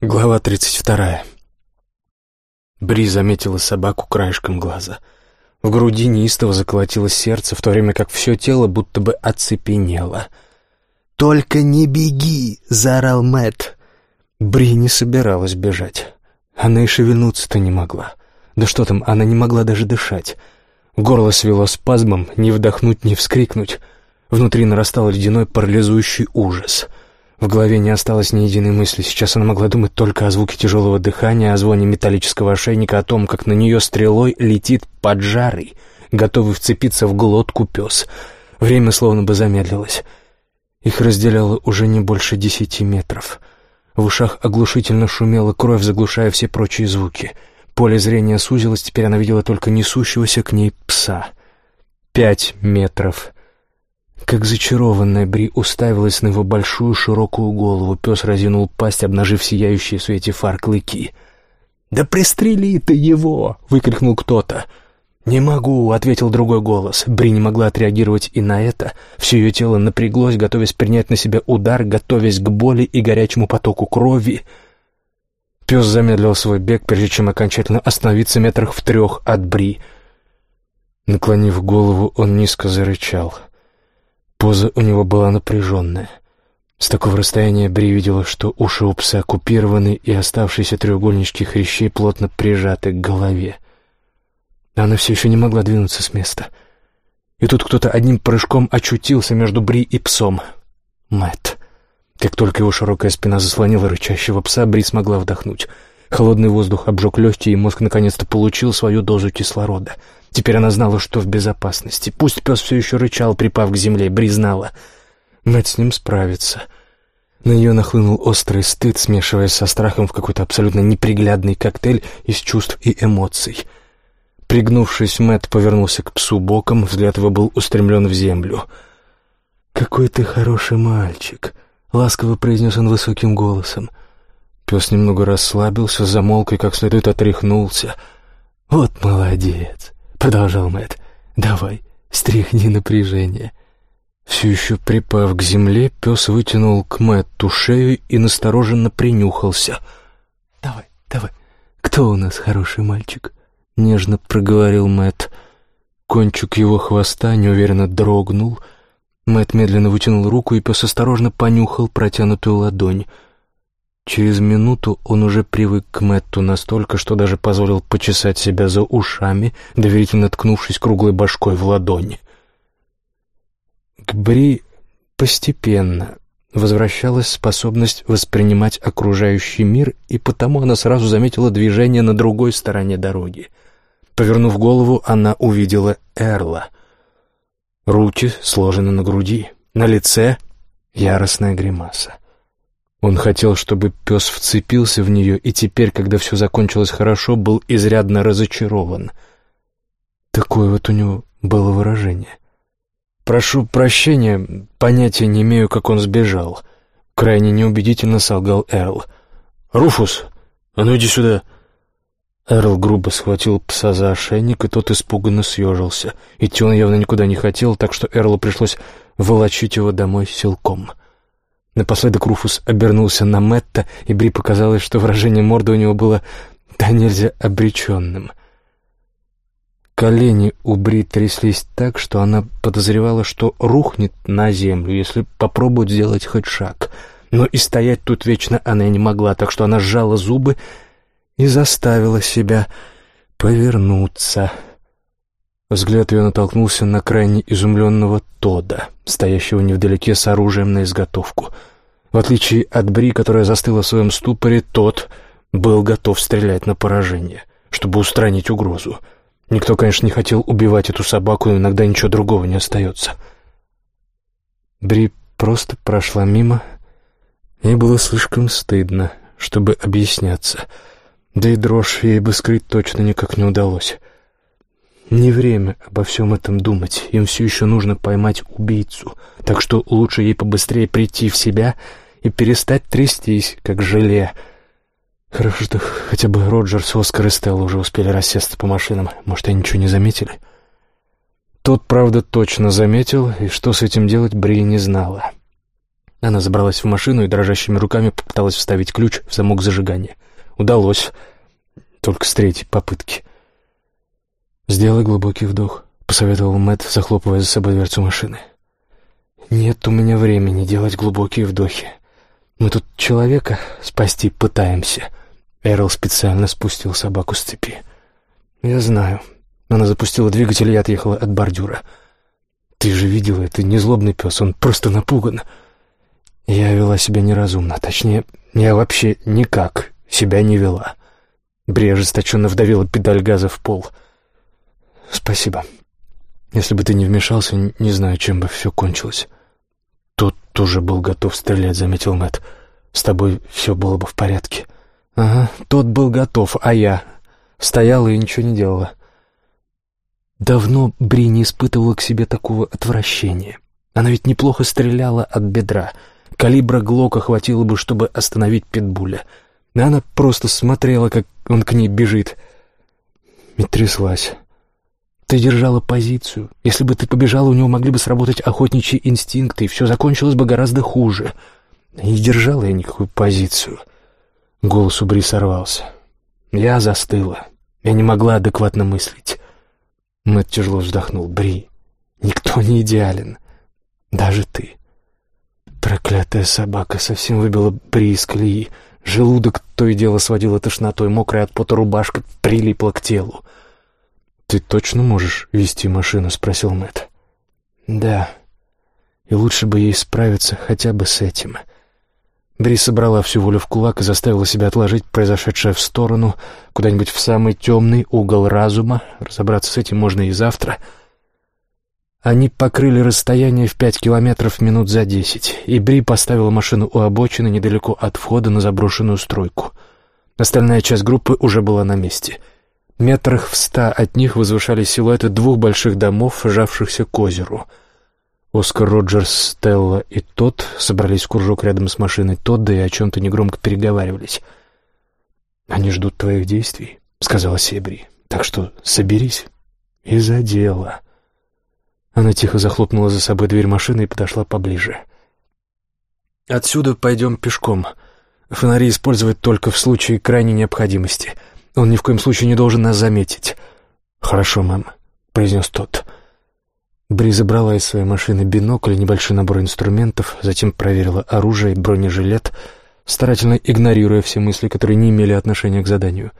Глава тридцать вторая. Бри заметила собаку краешком глаза. В груди неистово заколотилось сердце, в то время как все тело будто бы оцепенело. «Только не беги!» — заорал Мэтт. Бри не собиралась бежать. Она и шевельнуться-то не могла. Да что там, она не могла даже дышать. Горло свело спазмом, не вдохнуть, не вскрикнуть. Внутри нарастал ледяной парализующий ужас — в голове не осталось ни единой мысли. Сейчас она могла думать только о звуке тяжелого дыхания, о звоне металлического ошейника, о том, как на нее стрелой летит поджарый, готовый вцепиться в глотку пес. Время словно бы замедлилось. Их разделяло уже не больше десяти метров. В ушах оглушительно шумела кровь, заглушая все прочие звуки. Поле зрения сузилось, теперь она видела только несущегося к ней пса. Пять метров. Как зачарованная Бри уставилась на его большую широкую голову, пес разинул пасть, обнажив сияющие в свете фар клыки. «Да пристрели ты его!» — выкрикнул кто-то. «Не могу», — ответил другой голос. Бри не могла отреагировать и на это. Все ее тело напряглось, готовясь принять на себя удар, готовясь к боли и горячему потоку крови. Пес замедлил свой бег, прежде чем окончательно остановиться метрах в трех от Бри. Наклонив голову, он низко зарычал — Поза у него была напряженная. С такого расстояния Бри видела, что уши у пса оккупированы и оставшиеся треугольнички хрящей плотно прижаты к голове. Она все еще не могла двинуться с места. И тут кто-то одним прыжком очутился между Бри и псом. Мэт. Как только его широкая спина заслонила рычащего пса, Бри смогла вдохнуть. Холодный воздух обжег легкие, и мозг наконец-то получил свою дозу кислорода — Теперь она знала, что в безопасности. Пусть пес все еще рычал, припав к земле, Бри знала. С ним справится. На нее нахлынул острый стыд, смешиваясь со страхом в какой-то абсолютно неприглядный коктейль из чувств и эмоций. Пригнувшись, Мэтт повернулся к псу боком, взгляд его был устремлен в землю. «Какой ты хороший мальчик!» — ласково произнес он высоким голосом. Пес немного расслабился, замолк и как следует отряхнулся. «Вот молодец! — продолжал Мэтт. «Давай, стряхни напряжение». Все еще припав к земле, пес вытянул к Мэтту шею и настороженно принюхался. «Давай, давай, кто у нас хороший мальчик?» — нежно проговорил Мэтт. Кончик его хвоста неуверенно дрогнул. Мэтт медленно вытянул руку, и пес осторожно понюхал протянутую ладонь — Через минуту он уже привык к Мэтту настолько, что даже позволил почесать себя за ушами, доверительно ткнувшись круглой башкой в ладони. К Бри постепенно возвращалась способность воспринимать окружающий мир, и потому она сразу заметила движение на другой стороне дороги. Повернув голову, она увидела Эрла. Руки сложены на груди, на лице яростная гримаса. Он хотел, чтобы пес вцепился в нее, и теперь, когда все закончилось хорошо, был изрядно разочарован. Такое вот у него было выражение. «Прошу прощения, понятия не имею, как он сбежал», — крайне неубедительно солгал Эрл. «Руфус, а ну иди сюда!» Эрл грубо схватил пса за ошейник, и тот испуганно съежился. Идти он явно никуда не хотел, так что Эрлу пришлось волочить его домой силком. Напоследок Руфус обернулся на Мэтта, и Бри показалось, что выражение морды у него было да нельзя обреченным. Колени у Бри тряслись так, что она подозревала, что рухнет на землю, если попробует сделать хоть шаг. Но и стоять тут вечно она не могла, так что она сжала зубы и заставила себя повернуться. Взгляд ее натолкнулся на крайне изумленного Тода, стоящего невдалеке с оружием на изготовку. В отличие от Бри, которая застыла в своем ступоре, тот был готов стрелять на поражение, чтобы устранить угрозу. Никто, конечно, не хотел убивать эту собаку, но иногда ничего другого не остается. Бри просто прошла мимо. Ей было слишком стыдно, чтобы объясняться. Да и дрожь ей бы скрыть точно никак не удалось. Не время обо всем этом думать. Им все еще нужно поймать убийцу. Так что лучше ей побыстрее прийти в себя и перестать трястись, как желе. Хорошо, что хотя бы Роджерс, Оскар и Стелла уже успели рассесться по машинам. Может, они ничего не заметили? Тот, правда, точно заметил, и что с этим делать Бри не знала. Она забралась в машину и дрожащими руками попыталась вставить ключ в замок зажигания. Удалось. Только с третьей попытки. «Сделай глубокий вдох», — посоветовал Мэтт, захлопывая за собой дверцу машины. «Нет у меня времени делать глубокие вдохи. Мы тут человека спасти пытаемся». Эрл специально спустил собаку с цепи. «Я знаю». Она запустила двигатель и отъехала от бордюра. «Ты же видела, это не злобный пес, он просто напуган». Я вела себя неразумно, точнее, я вообще никак себя не вела. Бри ожесточенно вдавила педаль газа в пол. «Спасибо. Если бы ты не вмешался, не знаю, чем бы все кончилось». «Тот тоже был готов стрелять», — заметил Мэтт. «С тобой все было бы в порядке». «Ага, тот был готов, а я...» Стояла и ничего не делала. Давно Бри не испытывала к себе такого отвращения. Она ведь неплохо стреляла от бедра. Калибра Глока хватило бы, чтобы остановить Питбуля. Но она просто смотрела, как он к ней бежит. И тряслась. Ты держала позицию. Если бы ты побежала, у него могли бы сработать охотничьи инстинкты, и все закончилось бы гораздо хуже. Не держала я никакую позицию. Голос у Бри сорвался. Я застыла. Я не могла адекватно мыслить. Мэтт тяжело вздохнул. «Бри, никто не идеален. Даже ты». Проклятая собака совсем выбила Бри из колеи. Желудок то и дело сводила тошнотой, мокрая от пота рубашка прилипла к телу. «Ты точно можешь вести машину?» — спросил Мэтт. «Да. И лучше бы ей справиться хотя бы с этим». Бри собрала всю волю в кулак и заставила себя отложить произошедшее в сторону, куда-нибудь в самый темный угол разума. Разобраться с этим можно и завтра. Они покрыли расстояние в пять километров минут за десять, и Бри поставила машину у обочины недалеко от входа на заброшенную стройку. Остальная часть группы уже была на месте. Метрах в ста от них возвышались силуэты двух больших домов, жавшихся к озеру — Оскар Роджерс, Стелла и тот собрались в кружок рядом с машиной Тодда и о чем-то негромко переговаривались. «Они ждут твоих действий», — сказала Себри. «Так что соберись и за дело». Она тихо захлопнула за собой дверь машины и подошла поближе. «Отсюда пойдем пешком. Фонари использовать только в случае крайней необходимости. Он ни в коем случае не должен нас заметить». «Хорошо, мам», — произнес тот. Бри забрала из своей машины бинокль и небольшой набор инструментов, затем проверила оружие и бронежилет, старательно игнорируя все мысли, которые не имели отношения к заданию.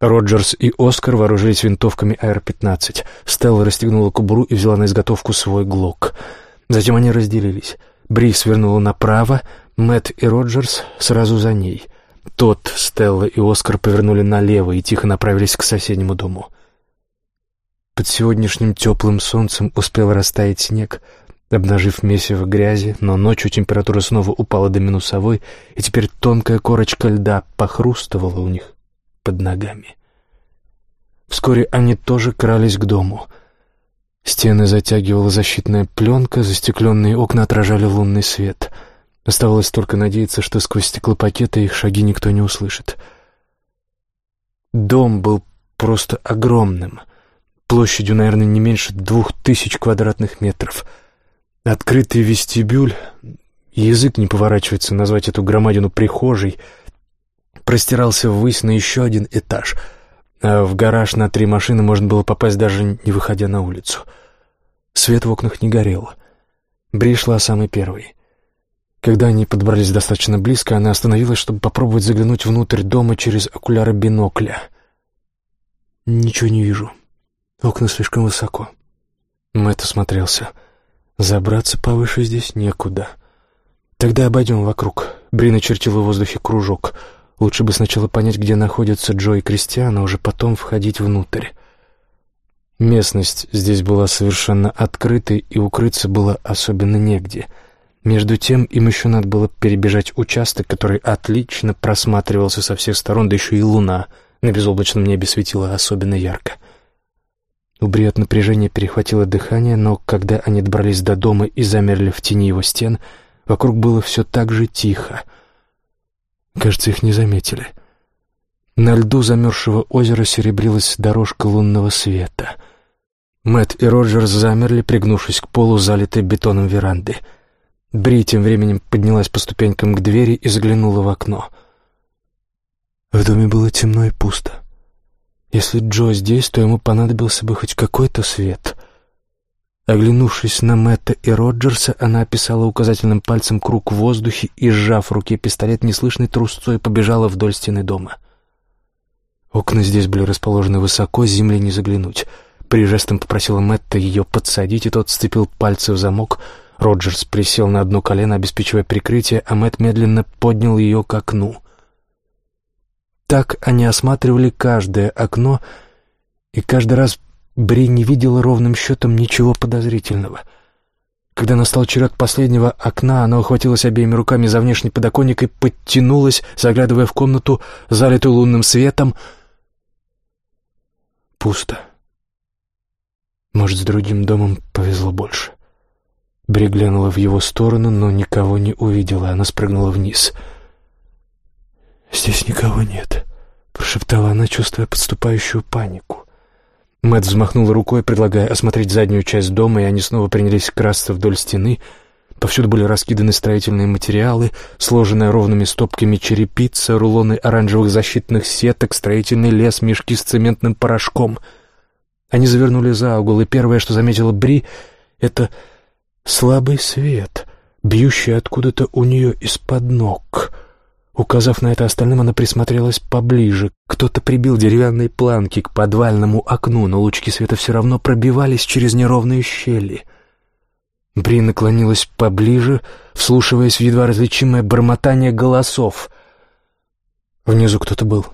Роджерс и Оскар вооружились винтовками АР-15. Стелла расстегнула кобуру и взяла на изготовку свой ГЛОК. Затем они разделились. Бри свернула направо, Мэтт и Роджерс сразу за ней. Тот, Стелла и Оскар повернули налево и тихо направились к соседнему дому. Под сегодняшним теплым солнцем успел растаять снег, обнажив месиво грязи, но ночью температура снова упала до минусовой, и теперь тонкая корочка льда похрустывала у них под ногами. Вскоре они тоже крались к дому. Стены затягивала защитная пленка, застекленные окна отражали лунный свет. Оставалось только надеяться, что сквозь стеклопакеты их шаги никто не услышит. Дом был просто огромным — площадью, наверное, не меньше двух тысяч квадратных метров. Открытый вестибюль, язык не поворачивается назвать эту громадину прихожей, простирался ввысь на еще один этаж, а в гараж на три машины можно было попасть даже не выходя на улицу. Свет в окнах не горел. Бри шла самой первой. Когда они подобрались достаточно близко, она остановилась, чтобы попробовать заглянуть внутрь дома через окуляры бинокля. «Ничего не вижу», Окна слишком высоко. Мэтт осмотрелся. Забраться повыше здесь некуда. Тогда обойдем вокруг. Брина чертила в воздухе кружок. Лучше бы сначала понять, где находятся Джо и Кристиан, а уже потом входить внутрь. Местность здесь была совершенно открытой, и укрыться было особенно негде. Между тем им еще надо было перебежать участок, который отлично просматривался со всех сторон, да еще и луна на безоблачном небе светила особенно ярко — у от напряжения перехватило дыхание, но когда они добрались до дома и замерли в тени его стен, вокруг было все так же тихо. Кажется, их не заметили. На льду замерзшего озера серебрилась дорожка лунного света. Мэт и Роджерс замерли, пригнувшись к полу, залитой бетоном веранды. Бри тем временем поднялась по ступенькам к двери и заглянула в окно. В доме было темно и пусто. Если Джо здесь, то ему понадобился бы хоть какой-то свет. Оглянувшись на Мэтта и Роджерса, она описала указательным пальцем круг в воздухе и, сжав в руке пистолет неслышной трусцой, побежала вдоль стены дома. Окна здесь были расположены высоко, земли не заглянуть. При жестом попросила Мэтта ее подсадить, и тот сцепил пальцы в замок. Роджерс присел на одно колено, обеспечивая прикрытие, а Мэтт медленно поднял ее к окну. Так они осматривали каждое окно, и каждый раз Бри не видела ровным счетом ничего подозрительного. Когда настал черед последнего окна, она ухватилась обеими руками за внешний подоконник и подтянулась, заглядывая в комнату, залитую лунным светом. Пусто. Может, с другим домом повезло больше. Бри глянула в его сторону, но никого не увидела. Она спрыгнула вниз. «Здесь никого нет», — прошептала она, чувствуя подступающую панику. Мэтт взмахнул рукой, предлагая осмотреть заднюю часть дома, и они снова принялись красться вдоль стены. Повсюду были раскиданы строительные материалы, сложенная ровными стопками черепица, рулоны оранжевых защитных сеток, строительный лес, мешки с цементным порошком. Они завернули за угол, и первое, что заметила Бри, — это слабый свет, бьющий откуда-то у нее из-под ног — Указав на это остальным, она присмотрелась поближе. Кто-то прибил деревянные планки к подвальному окну, но лучки света все равно пробивались через неровные щели. Бри наклонилась поближе, вслушиваясь в едва различимое бормотание голосов. Внизу кто-то был.